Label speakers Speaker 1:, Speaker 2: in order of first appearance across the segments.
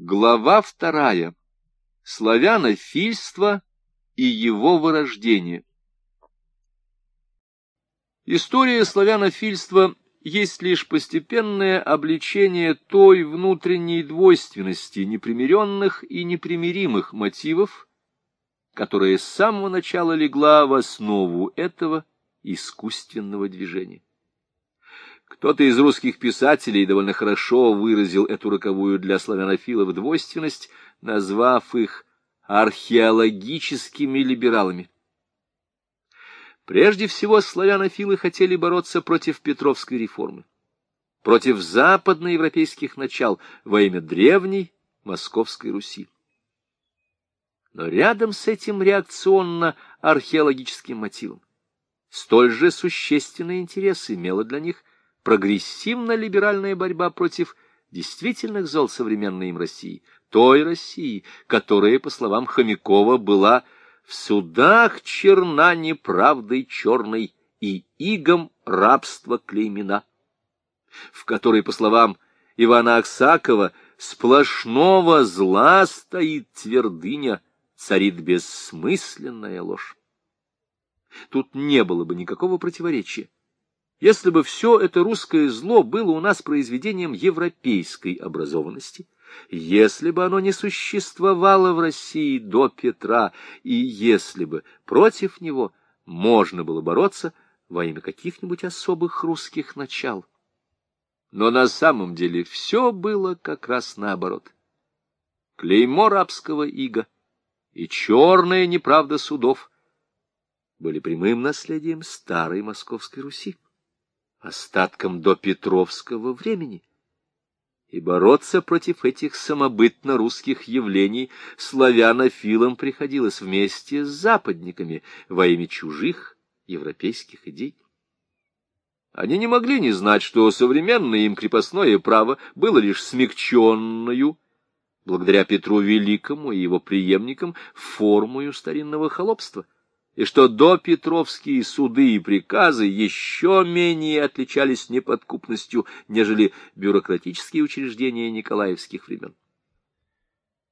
Speaker 1: Глава вторая. Славянофильство и его вырождение. История славянофильства есть лишь постепенное обличение той внутренней двойственности непримиренных и непримиримых мотивов, которая с самого начала легла в основу этого искусственного движения. Кто-то из русских писателей довольно хорошо выразил эту роковую для славянофилов двойственность, назвав их археологическими либералами. Прежде всего, славянофилы хотели бороться против Петровской реформы, против западноевропейских начал во имя древней Московской Руси. Но рядом с этим реакционно-археологическим мотивом столь же существенный интерес имела для них прогрессивно-либеральная борьба против действительных зол современной им России, той России, которая, по словам Хомякова, была в судах черна неправдой черной и игом рабства клеймена, в которой, по словам Ивана Аксакова, сплошного зла стоит твердыня, царит бессмысленная ложь. Тут не было бы никакого противоречия если бы все это русское зло было у нас произведением европейской образованности, если бы оно не существовало в России до Петра, и если бы против него можно было бороться во имя каких-нибудь особых русских начал. Но на самом деле все было как раз наоборот. Клеймо рабского ига и черная неправда судов были прямым наследием старой Московской Руси остатком до Петровского времени. И бороться против этих самобытно-русских явлений славянофилам приходилось вместе с западниками во имя чужих европейских идей. Они не могли не знать, что современное им крепостное право было лишь смягченную, благодаря Петру Великому и его преемникам, формою старинного холопства — и что до Петровские суды и приказы еще менее отличались неподкупностью, нежели бюрократические учреждения николаевских времен.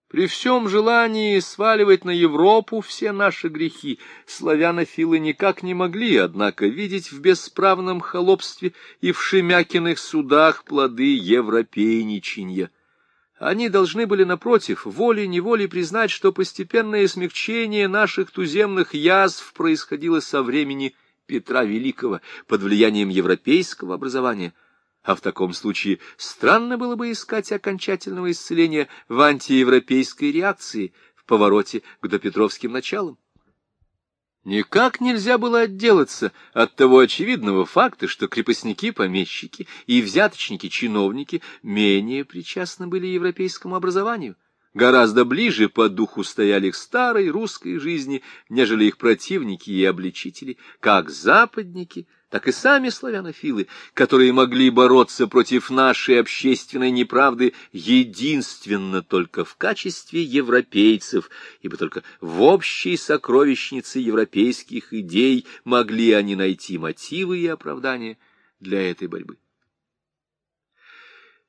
Speaker 1: При всем желании сваливать на Европу все наши грехи, славянофилы никак не могли, однако, видеть в бесправном холопстве и в Шемякиных судах плоды европейничанья. Они должны были, напротив, волей-неволей признать, что постепенное смягчение наших туземных язв происходило со времени Петра Великого под влиянием европейского образования, а в таком случае странно было бы искать окончательного исцеления в антиевропейской реакции в повороте к допетровским началам. Никак нельзя было отделаться от того очевидного факта, что крепостники-помещики и взяточники-чиновники менее причастны были европейскому образованию, гораздо ближе по духу стояли к старой русской жизни, нежели их противники и обличители, как западники, так и сами славянофилы, которые могли бороться против нашей общественной неправды единственно только в качестве европейцев, ибо только в общей сокровищнице европейских идей могли они найти мотивы и оправдания для этой борьбы.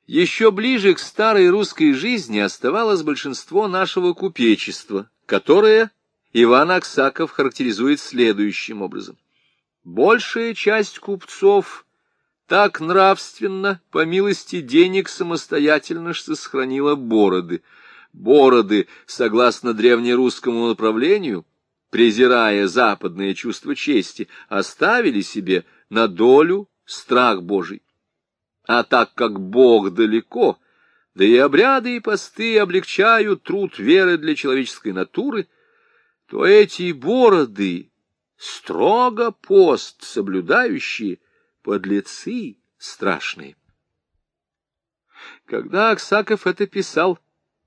Speaker 1: Еще ближе к старой русской жизни оставалось большинство нашего купечества, которое Иван Аксаков характеризует следующим образом. Большая часть купцов так нравственно, по милости денег, самостоятельно что сохранила бороды. Бороды, согласно древнерусскому направлению, презирая западное чувство чести, оставили себе на долю страх Божий. А так как Бог далеко, да и обряды и посты облегчают труд веры для человеческой натуры, то эти бороды строго пост соблюдающие подлецы страшные. Когда Аксаков это писал,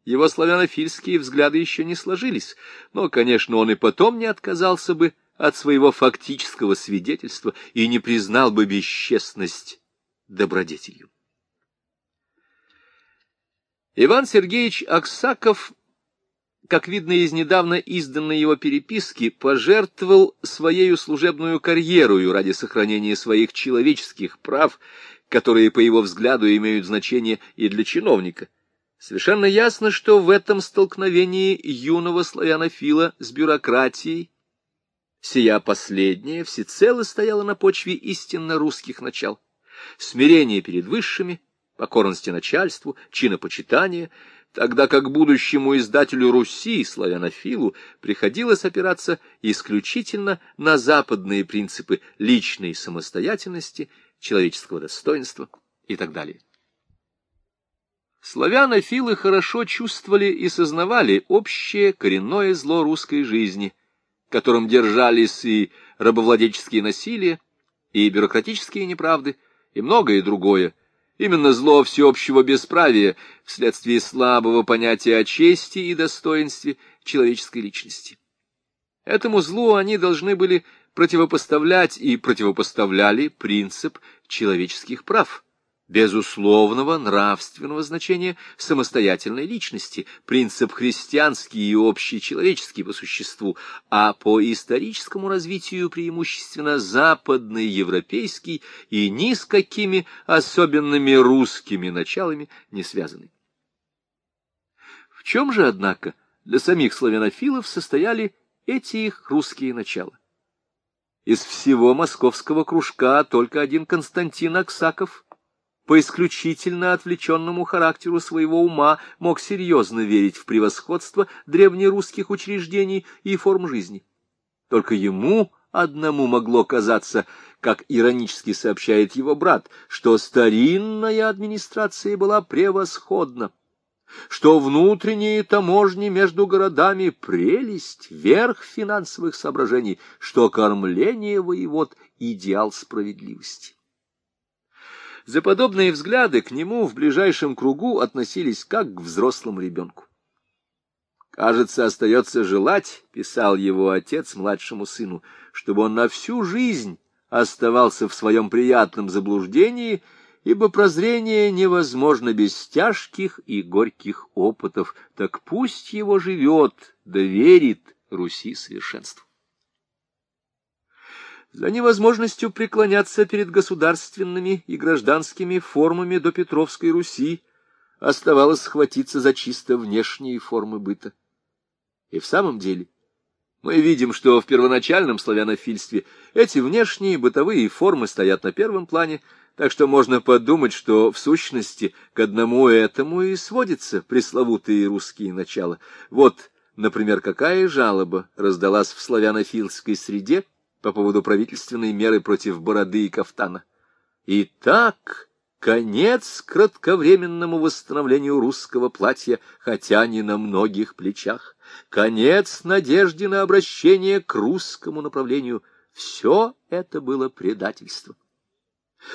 Speaker 1: его славянофильские взгляды еще не сложились, но, конечно, он и потом не отказался бы от своего фактического свидетельства и не признал бы бесчестность добродетелью. Иван Сергеевич Аксаков как видно из недавно изданной его переписки, пожертвовал своею служебную карьеру ради сохранения своих человеческих прав, которые, по его взгляду, имеют значение и для чиновника. Совершенно ясно, что в этом столкновении юного славянофила с бюрократией сия последняя всецело стояла на почве истинно русских начал. Смирение перед высшими, покорности начальству, чинопочитание, тогда как будущему издателю Руси, славянофилу, приходилось опираться исключительно на западные принципы личной самостоятельности, человеческого достоинства и так далее. Славянофилы хорошо чувствовали и сознавали общее коренное зло русской жизни, которым держались и рабовладельческие насилия, и бюрократические неправды, и многое другое. Именно зло всеобщего бесправия вследствие слабого понятия о чести и достоинстве человеческой личности. Этому злу они должны были противопоставлять и противопоставляли принцип человеческих прав – безусловного нравственного значения самостоятельной личности, принцип христианский и общечеловеческий по существу, а по историческому развитию преимущественно западный, европейский и ни с какими особенными русскими началами не связанный. В чем же, однако, для самих славянофилов состояли эти их русские начала? Из всего московского кружка только один Константин Аксаков – по исключительно отвлеченному характеру своего ума мог серьезно верить в превосходство древнерусских учреждений и форм жизни. Только ему одному могло казаться, как иронически сообщает его брат, что старинная администрация была превосходна, что внутренние таможни между городами — прелесть, верх финансовых соображений, что кормление воевод — идеал справедливости. За подобные взгляды к нему в ближайшем кругу относились как к взрослому ребенку. «Кажется, остается желать», — писал его отец младшему сыну, «чтобы он на всю жизнь оставался в своем приятном заблуждении, ибо прозрение невозможно без тяжких и горьких опытов, так пусть его живет, доверит Руси совершенству за невозможностью преклоняться перед государственными и гражданскими формами до Петровской Руси оставалось схватиться за чисто внешние формы быта. И в самом деле мы видим, что в первоначальном славянофильстве эти внешние бытовые формы стоят на первом плане, так что можно подумать, что в сущности к одному этому и сводятся пресловутые русские начала. Вот, например, какая жалоба раздалась в славянофильской среде, по поводу правительственной меры против бороды и кафтана. Итак, конец кратковременному восстановлению русского платья, хотя не на многих плечах, конец надежде на обращение к русскому направлению. Все это было предательство.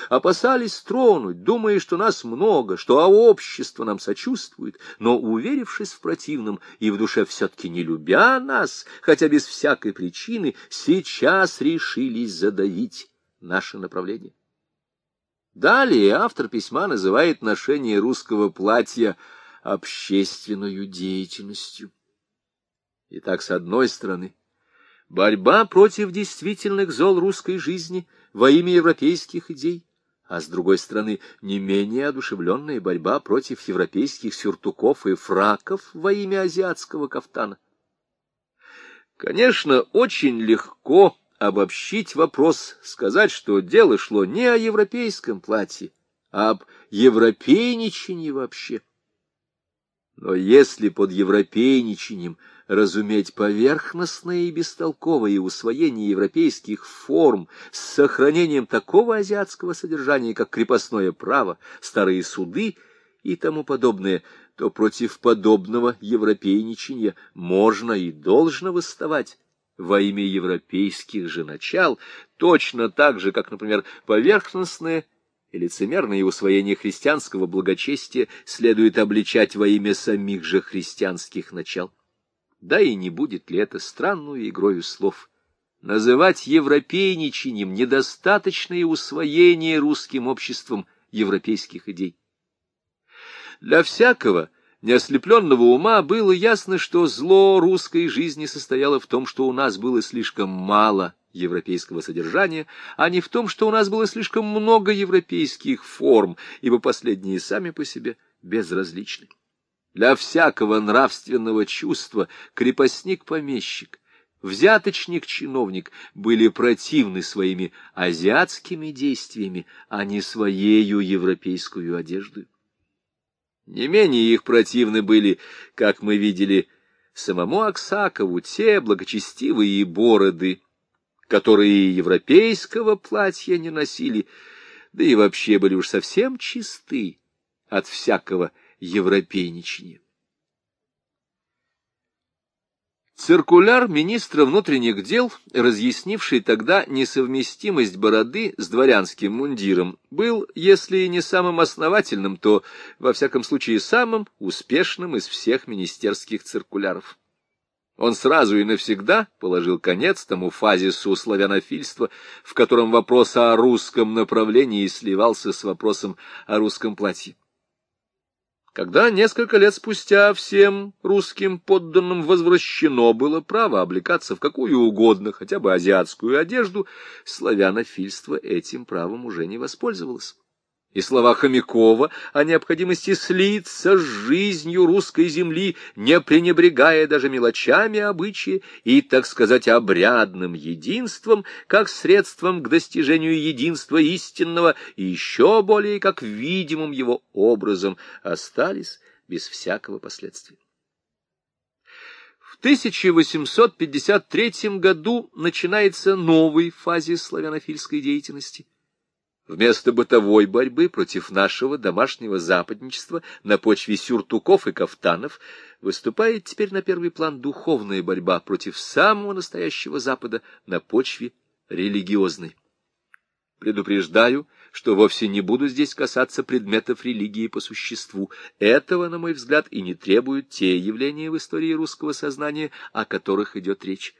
Speaker 1: Опасались тронуть, думая, что нас много, что а общество нам сочувствует, но, уверившись в противном и в душе все-таки не любя нас, хотя без всякой причины, сейчас решились задавить наше направление. Далее автор письма называет ношение русского платья общественной деятельностью. Итак, с одной стороны, борьба против действительных зол русской жизни — во имя европейских идей, а с другой стороны не менее одушевленная борьба против европейских сюртуков и фраков во имя азиатского кафтана. Конечно, очень легко обобщить вопрос, сказать, что дело шло не о европейском платье, а об европейничении вообще. Но если под европейничением разуметь поверхностное и бестолковое усвоение европейских форм с сохранением такого азиатского содержания, как крепостное право, старые суды и тому подобное, то против подобного европейничания можно и должно восставать во имя европейских же начал, точно так же, как, например, поверхностное и лицемерное усвоение христианского благочестия следует обличать во имя самих же христианских начал. Да и не будет ли это странную игрою слов? Называть европейничением недостаточное усвоение русским обществом европейских идей. Для всякого неослепленного ума было ясно, что зло русской жизни состояло в том, что у нас было слишком мало европейского содержания, а не в том, что у нас было слишком много европейских форм, ибо последние сами по себе безразличны. Для всякого нравственного чувства крепостник-помещик, взяточник-чиновник были противны своими азиатскими действиями, а не своею европейскую одеждой. Не менее их противны были, как мы видели, самому Аксакову те благочестивые бороды, которые европейского платья не носили, да и вообще были уж совсем чисты от всякого европейничания. Циркуляр министра внутренних дел, разъяснивший тогда несовместимость бороды с дворянским мундиром, был, если и не самым основательным, то, во всяком случае, самым успешным из всех министерских циркуляров. Он сразу и навсегда положил конец тому фазису славянофильства, в котором вопрос о русском направлении сливался с вопросом о русском платье. Когда несколько лет спустя всем русским подданным возвращено было право облекаться в какую угодно, хотя бы азиатскую одежду, славянофильство этим правом уже не воспользовалось и слова Хомякова о необходимости слиться с жизнью русской земли, не пренебрегая даже мелочами обычаи и, так сказать, обрядным единством, как средством к достижению единства истинного и еще более как видимым его образом, остались без всякого последствия. В 1853 году начинается новый фазис славянофильской деятельности – Вместо бытовой борьбы против нашего домашнего западничества на почве сюртуков и кафтанов выступает теперь на первый план духовная борьба против самого настоящего Запада на почве религиозной. Предупреждаю, что вовсе не буду здесь касаться предметов религии по существу. Этого, на мой взгляд, и не требуют те явления в истории русского сознания, о которых идет речь.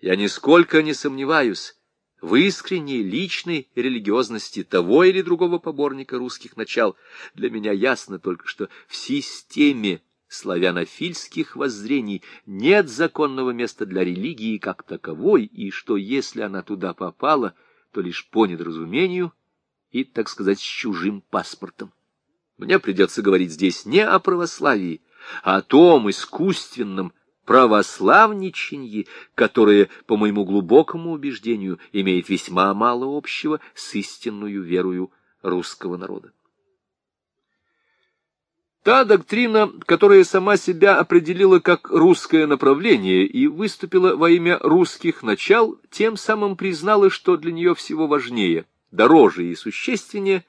Speaker 1: Я нисколько не сомневаюсь, в искренней личной религиозности того или другого поборника русских начал, для меня ясно только, что в системе славянофильских воззрений нет законного места для религии как таковой, и что если она туда попала, то лишь по недоразумению и, так сказать, с чужим паспортом. Мне придется говорить здесь не о православии, а о том искусственном православничанье, которое, по моему глубокому убеждению, имеет весьма мало общего с истинную верою русского народа. Та доктрина, которая сама себя определила как русское направление и выступила во имя русских начал, тем самым признала, что для нее всего важнее, дороже и существеннее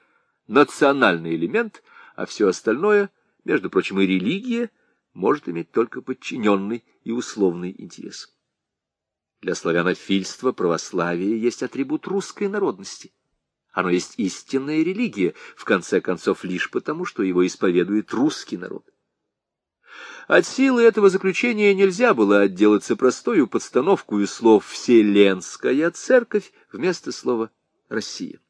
Speaker 1: национальный элемент, а все остальное, между прочим, и религия – может иметь только подчиненный и условный интерес. Для славянофильства православие есть атрибут русской народности. Оно есть истинная религия, в конце концов, лишь потому, что его исповедует русский народ. От силы этого заключения нельзя было отделаться простою подстановкой слов «вселенская церковь» вместо слова «Россия».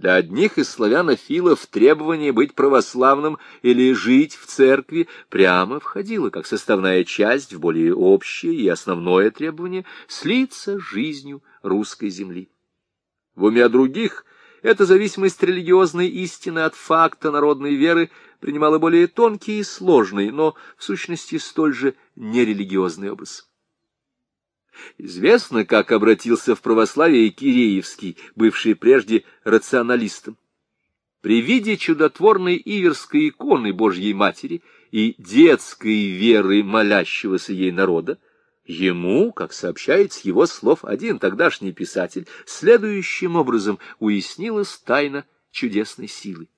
Speaker 1: Для одних из славянофилов требование быть православным или жить в церкви прямо входило как составная часть в более общее и основное требование слиться с жизнью русской земли. В уме других эта зависимость религиозной истины от факта народной веры принимала более тонкий и сложный, но в сущности столь же нерелигиозный образ. Известно, как обратился в православие Киреевский, бывший прежде рационалистом. При виде чудотворной иверской иконы Божьей Матери и детской веры молящегося ей народа, ему, как сообщает с его слов один тогдашний писатель, следующим образом уяснилась тайна чудесной силы.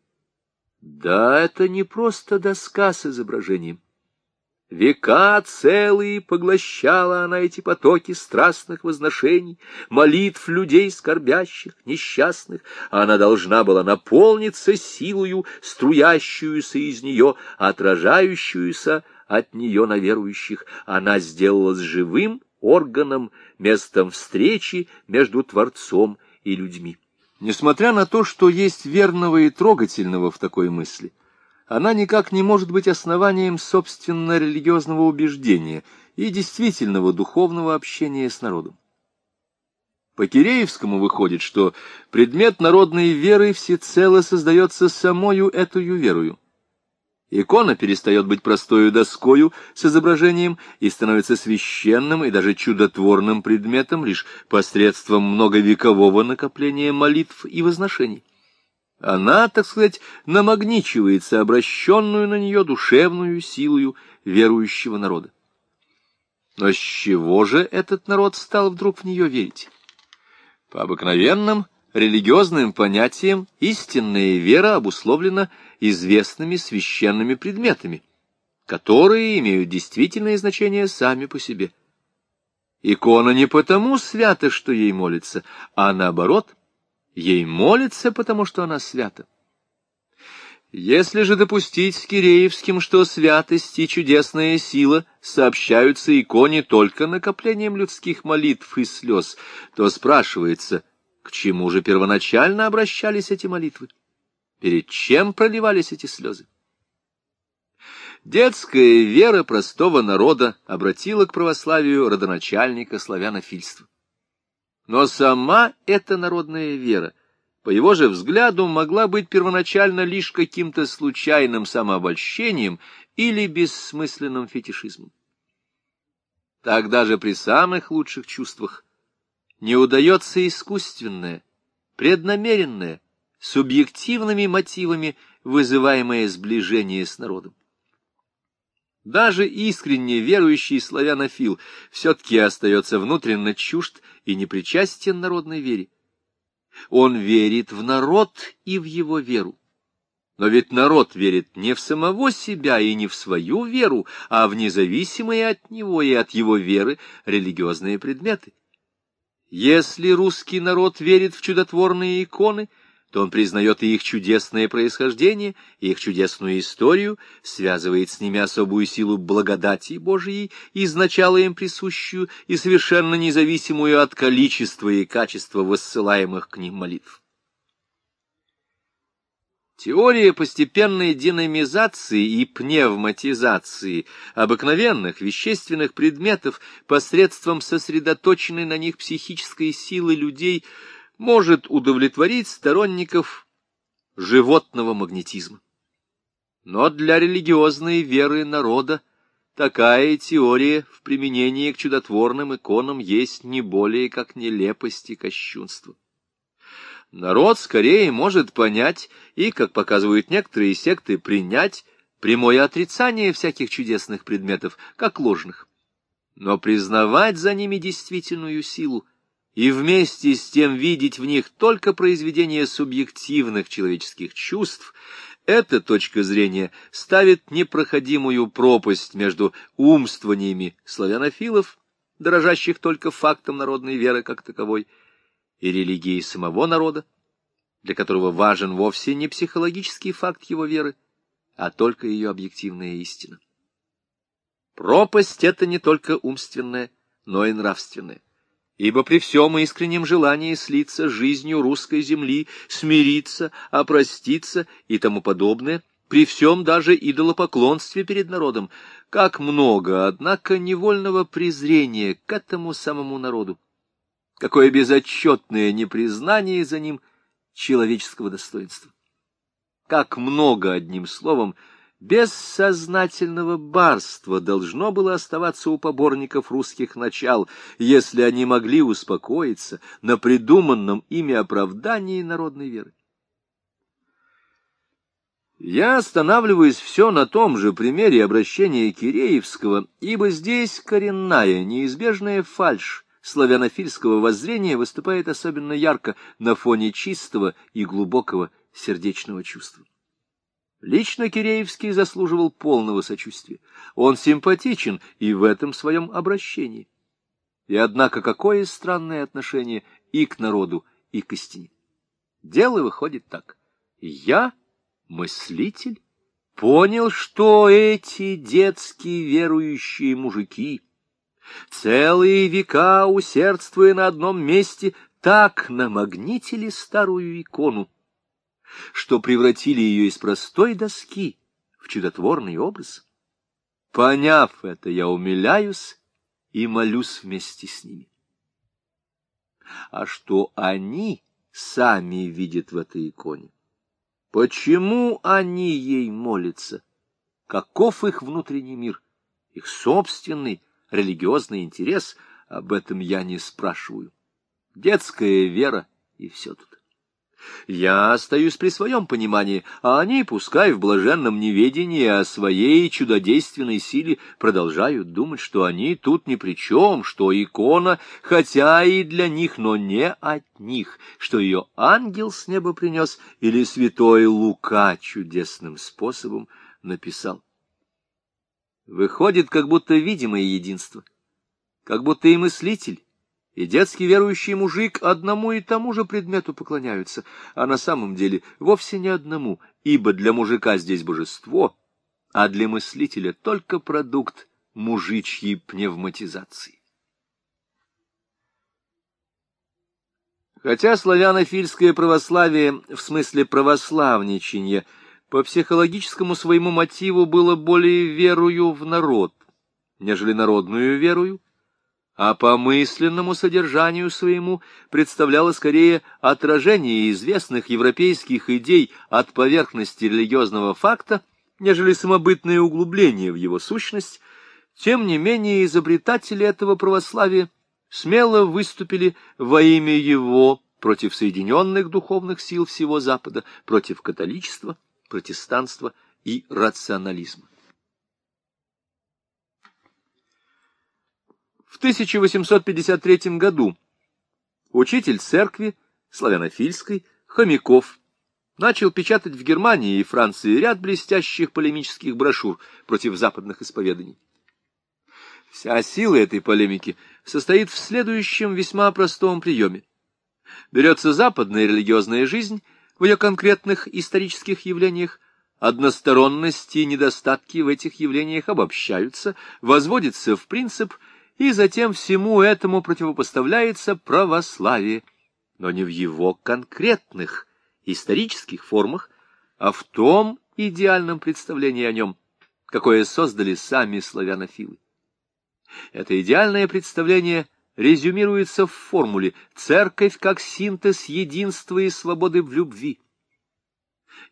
Speaker 1: Да, это не просто доска с изображением. Века целые поглощала она эти потоки страстных возношений, молитв людей скорбящих, несчастных. Она должна была наполниться силою, струящуюся из нее, отражающуюся от нее на верующих. Она сделалась живым органом, местом встречи между Творцом и людьми. Несмотря на то, что есть верного и трогательного в такой мысли, она никак не может быть основанием собственно религиозного убеждения и действительного духовного общения с народом. По Киреевскому выходит, что предмет народной веры всецело создается самою эту верою. Икона перестает быть простою доскою с изображением и становится священным и даже чудотворным предметом лишь посредством многовекового накопления молитв и возношений. Она, так сказать, намагничивается обращенную на нее душевную силою верующего народа. Но с чего же этот народ стал вдруг в нее верить? По обыкновенным религиозным понятиям истинная вера обусловлена известными священными предметами, которые имеют действительное значение сами по себе. Икона не потому свята, что ей молится, а наоборот, ей молится, потому что она свята. Если же допустить с Киреевским, что святость и чудесная сила сообщаются иконе только накоплением людских молитв и слез, то спрашивается, к чему же первоначально обращались эти молитвы? Перед чем проливались эти слезы? Детская вера простого народа обратила к православию родоначальника славянофильства. Но сама эта народная вера, по его же взгляду, могла быть первоначально лишь каким-то случайным самообольщением или бессмысленным фетишизмом. Тогда же при самых лучших чувствах не удается искусственное, преднамеренное, субъективными мотивами вызываемое сближение с народом. Даже искренне верующий славянофил все-таки остается внутренно чужд и непричастен народной вере. Он верит в народ и в его веру. Но ведь народ верит не в самого себя и не в свою веру, а в независимые от него и от его веры религиозные предметы. Если русский народ верит в чудотворные иконы — то он признает и их чудесное происхождение, и их чудесную историю, связывает с ними особую силу благодати Божией, изначало им присущую и совершенно независимую от количества и качества воссылаемых к ним молитв. Теория постепенной динамизации и пневматизации обыкновенных вещественных предметов посредством сосредоточенной на них психической силы людей – может удовлетворить сторонников животного магнетизма. Но для религиозной веры народа такая теория в применении к чудотворным иконам есть не более как нелепость и кощунство. Народ скорее может понять и, как показывают некоторые секты, принять прямое отрицание всяких чудесных предметов, как ложных. Но признавать за ними действительную силу и вместе с тем видеть в них только произведение субъективных человеческих чувств, эта точка зрения ставит непроходимую пропасть между умствованиями славянофилов, дорожащих только фактом народной веры как таковой, и религией самого народа, для которого важен вовсе не психологический факт его веры, а только ее объективная истина. Пропасть — это не только умственная, но и нравственная ибо при всем искреннем желании слиться с жизнью русской земли, смириться, опроститься и тому подобное, при всем даже идолопоклонстве перед народом, как много, однако, невольного презрения к этому самому народу, какое безотчетное непризнание за ним человеческого достоинства. Как много, одним словом, — бессознательного барства должно было оставаться у поборников русских начал, если они могли успокоиться на придуманном ими оправдании народной веры. Я останавливаюсь все на том же примере обращения Киреевского, ибо здесь коренная, неизбежная фальшь славянофильского воззрения выступает особенно ярко на фоне чистого и глубокого сердечного чувства. Лично Киреевский заслуживал полного сочувствия. Он симпатичен и в этом своем обращении. И однако какое странное отношение и к народу, и к истине. Дело выходит так. Я, мыслитель, понял, что эти детские верующие мужики, целые века усердствуя на одном месте, так намагнитили старую икону, что превратили ее из простой доски в чудотворный образ. Поняв это, я умиляюсь и молюсь вместе с ними. А что они сами видят в этой иконе? Почему они ей молятся? каков их внутренний мир, их собственный религиозный интерес, об этом я не спрашиваю. Детская вера и все тут. Я остаюсь при своем понимании, а они, пускай в блаженном неведении о своей чудодейственной силе, продолжают думать, что они тут ни при чем, что икона, хотя и для них, но не от них, что ее ангел с неба принес или святой Лука чудесным способом написал. Выходит, как будто видимое единство, как будто и мыслитель, и детский верующий мужик одному и тому же предмету поклоняются, а на самом деле вовсе не одному, ибо для мужика здесь божество, а для мыслителя только продукт мужичьей пневматизации. Хотя славянофильское православие в смысле православничания по психологическому своему мотиву было более верою в народ, нежели народную верою, а по мысленному содержанию своему представляло скорее отражение известных европейских идей от поверхности религиозного факта, нежели самобытное углубление в его сущность, тем не менее изобретатели этого православия смело выступили во имя его против соединенных духовных сил всего Запада, против католичества, протестанства и рационализма. В 1853 году учитель церкви славянофильской Хомяков начал печатать в Германии и Франции ряд блестящих полемических брошюр против западных исповеданий. Вся сила этой полемики состоит в следующем весьма простом приеме. Берется западная религиозная жизнь в ее конкретных исторических явлениях, односторонности и недостатки в этих явлениях обобщаются, возводится в принцип – и затем всему этому противопоставляется православие, но не в его конкретных исторических формах, а в том идеальном представлении о нем, какое создали сами славянофилы. Это идеальное представление резюмируется в формуле «Церковь как синтез единства и свободы в любви».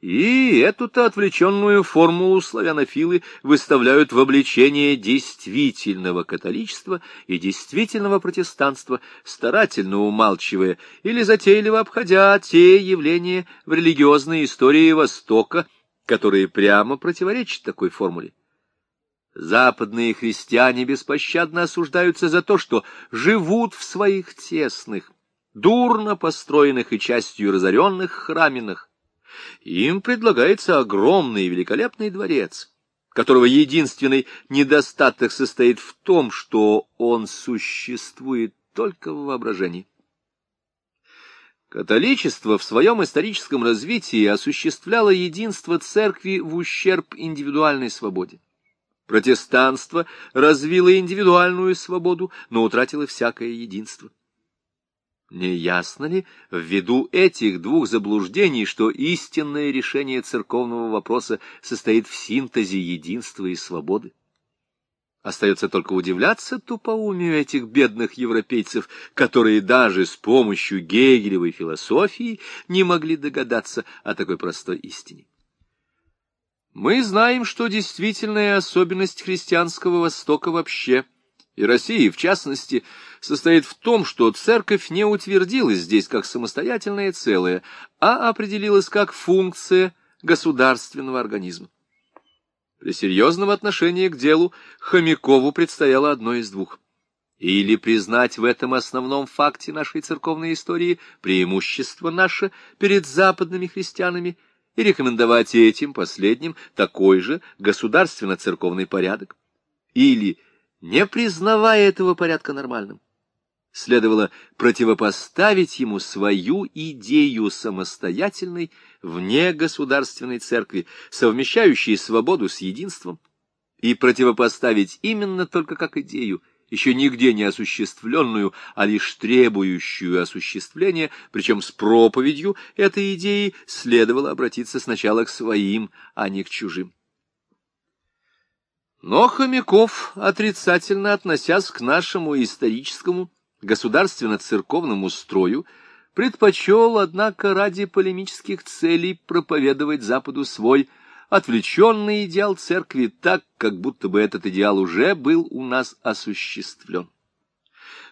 Speaker 1: И эту-то отвлеченную формулу славянофилы выставляют в обличение действительного католичества и действительного протестанства, старательно умалчивая или затейливо обходя те явления в религиозной истории Востока, которые прямо противоречат такой формуле. Западные христиане беспощадно осуждаются за то, что живут в своих тесных, дурно построенных и частью разоренных храминах, им предлагается огромный и великолепный дворец, которого единственный недостаток состоит в том, что он существует только в воображении. Католичество в своем историческом развитии осуществляло единство церкви в ущерб индивидуальной свободе. Протестанство развило индивидуальную свободу, но утратило всякое единство. Не ясно ли, ввиду этих двух заблуждений, что истинное решение церковного вопроса состоит в синтезе единства и свободы? Остается только удивляться тупоумию этих бедных европейцев, которые даже с помощью гегелевой философии не могли догадаться о такой простой истине. Мы знаем, что действительная особенность христианского Востока вообще – и России в частности, состоит в том, что церковь не утвердилась здесь как самостоятельное целое, а определилась как функция государственного организма. При серьезном отношении к делу Хомякову предстояло одно из двух. Или признать в этом основном факте нашей церковной истории преимущество наше перед западными христианами и рекомендовать этим последним такой же государственно-церковный порядок. Или не признавая этого порядка нормальным. Следовало противопоставить ему свою идею самостоятельной вне государственной церкви, совмещающей свободу с единством, и противопоставить именно только как идею, еще нигде не осуществленную, а лишь требующую осуществления, причем с проповедью этой идеи следовало обратиться сначала к своим, а не к чужим. Но Хомяков, отрицательно относясь к нашему историческому государственно-церковному строю, предпочел, однако, ради полемических целей проповедовать Западу свой отвлеченный идеал церкви так, как будто бы этот идеал уже был у нас осуществлен.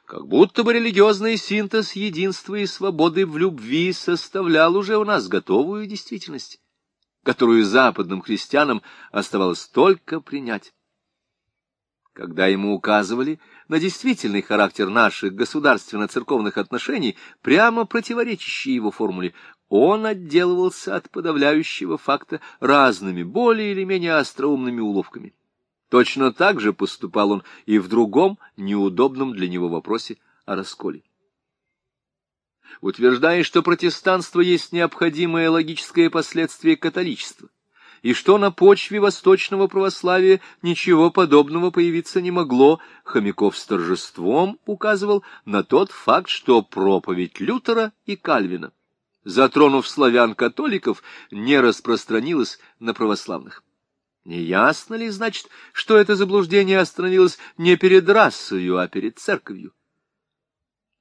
Speaker 1: Как будто бы религиозный синтез единства и свободы в любви составлял уже у нас готовую действительность, которую западным христианам оставалось только принять. Когда ему указывали на действительный характер наших государственно-церковных отношений, прямо противоречащий его формуле, он отделывался от подавляющего факта разными, более или менее остроумными уловками. Точно так же поступал он и в другом, неудобном для него вопросе о расколе. Утверждая, что протестанство есть необходимое логическое последствие католичества, и что на почве восточного православия ничего подобного появиться не могло, Хомяков с торжеством указывал на тот факт, что проповедь Лютера и Кальвина, затронув славян-католиков, не распространилась на православных. Не ясно ли, значит, что это заблуждение остановилось не перед расою, а перед церковью?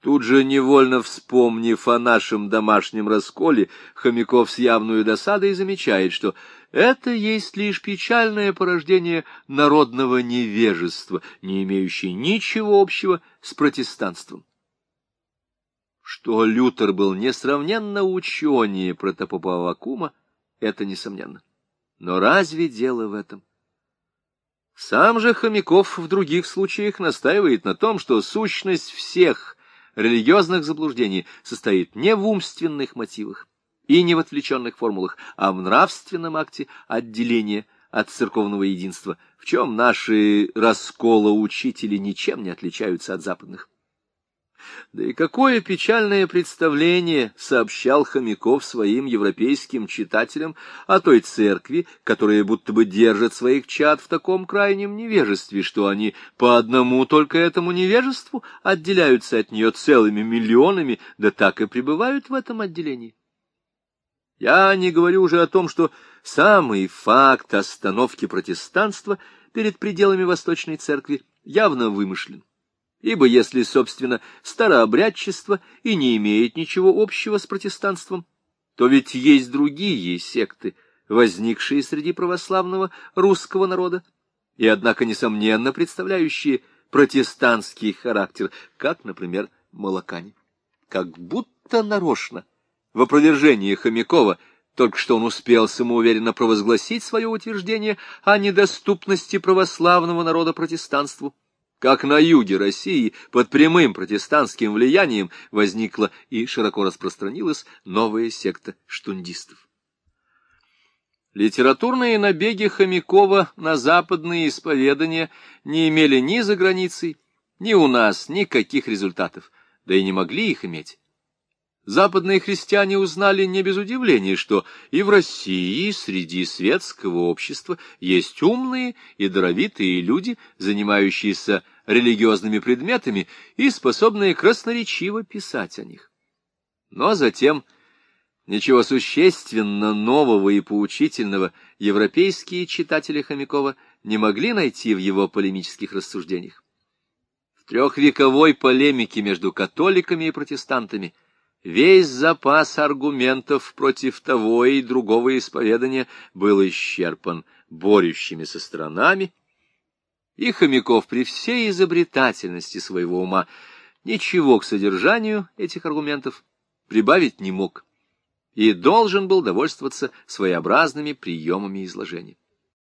Speaker 1: Тут же, невольно вспомнив о нашем домашнем расколе, Хомяков с явной досадой замечает, что это есть лишь печальное порождение народного невежества, не имеющее ничего общего с протестанством. Что Лютер был несравненно ученее протопопа Авакума, это несомненно. Но разве дело в этом? Сам же Хомяков в других случаях настаивает на том, что сущность всех религиозных заблуждений состоит не в умственных мотивах и не в отвлеченных формулах, а в нравственном акте отделения от церковного единства, в чем наши расколоучители ничем не отличаются от западных. Да и какое печальное представление сообщал Хомяков своим европейским читателям о той церкви, которая будто бы держит своих чад в таком крайнем невежестве, что они по одному только этому невежеству отделяются от нее целыми миллионами, да так и пребывают в этом отделении. Я не говорю уже о том, что самый факт остановки протестанства перед пределами Восточной Церкви явно вымышлен. Ибо если, собственно, старообрядчество и не имеет ничего общего с протестанством, то ведь есть другие секты, возникшие среди православного русского народа, и, однако, несомненно, представляющие протестантский характер, как, например, молокане. Как будто нарочно, в опровержении Хомякова, только что он успел самоуверенно провозгласить свое утверждение о недоступности православного народа протестанству, как на юге России под прямым протестантским влиянием возникла и широко распространилась новая секта штундистов. Литературные набеги Хомякова на западные исповедания не имели ни за границей, ни у нас никаких результатов, да и не могли их иметь. Западные христиане узнали не без удивления, что и в России среди светского общества есть умные и даровитые люди, занимающиеся религиозными предметами и способные красноречиво писать о них. Но затем ничего существенно нового и поучительного европейские читатели Хомякова не могли найти в его полемических рассуждениях. В трехвековой полемике между католиками и протестантами – Весь запас аргументов против того и другого исповедания был исчерпан борющимися сторонами, и Хомяков при всей изобретательности своего ума ничего к содержанию этих аргументов прибавить не мог и должен был довольствоваться своеобразными приемами изложения.